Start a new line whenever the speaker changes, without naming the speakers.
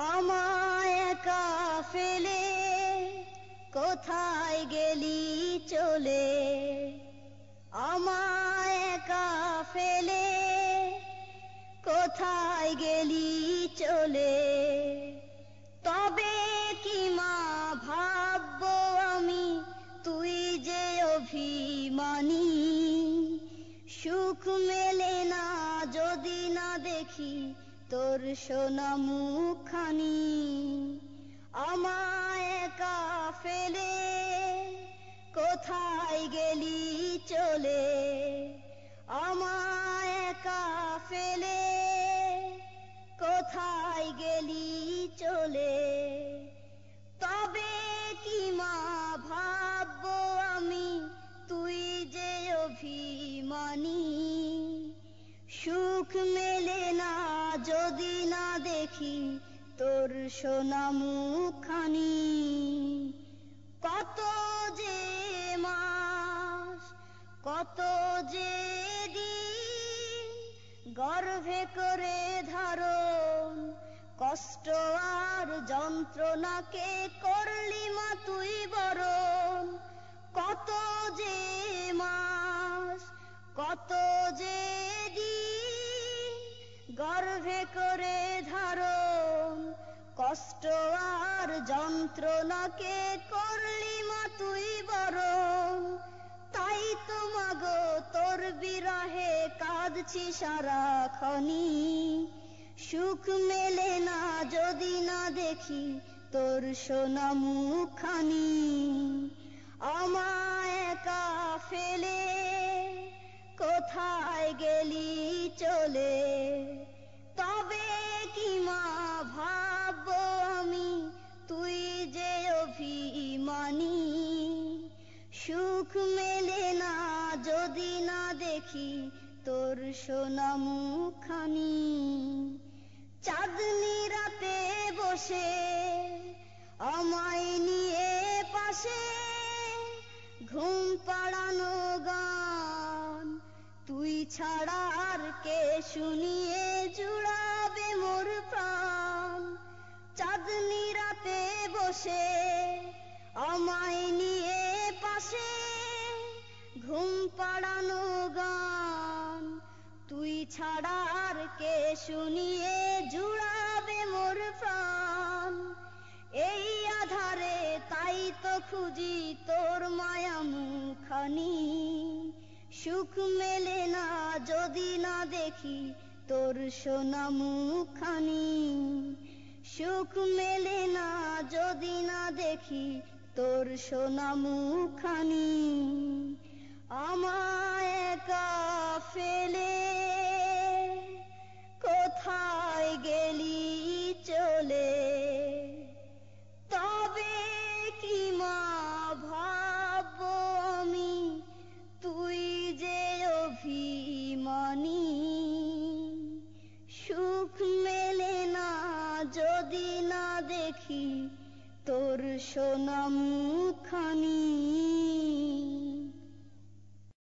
আমায় একা ফেলে কোথায় গেলি চলে? আমায় একা ফেলে কোথায় গেলি চলে? তবে কি মা ভাববো আমি? তুই যে অভিমানী, সুখ মেলে না যদি না দেখি তোর সোনা মুখানি যদি না দেখি তোর সোনা মুখানি কত যে মাস, কত যে দিন গর্ভে করে ধারণ, কষ্ট আর যন্ত্রণাকে করলি মা তুই বরণ। গর্ভে করে ধারণ, কষ্ট আর যন্ত্রণাকে করলি মা তুই বরণ। তাই তো মাগো তোর বিরহে কাঁদছি সারা সারাক্ষণি সুখ মেলে না যদি না দেখি তোর সোনা মুখানি আমায় একা ফেলে কোথায় গেলি চলে? যদি না দেখি তোর সোনা মুখানি চাঁদনি রাতে বসে আমায় নিয়ে পাশে ঘুম পাড়ানো গান, তুই ছাড়া আর কে শুনিয়ে জুড়াবে পাড়ানো গান। তুই ছাড়া আর কে শুনিয়ে জুড়াবে মোর প্রাণ। এই আধারে তাই তো খুঁজি তোর মায়া মুখানি সুখ মেলে না, যদি না দেখি তোর সোনা মুখানি সুখ মেলে না, যদি না দেখি তোর সোনা মুখানি আমায় একা ফেলে কোথায় গেলি চলে? তবে কি মা ভাব আমি? তুই যে অভিমানী, সুখ মেলে না যদি না দেখি তোর সোনা মুখানি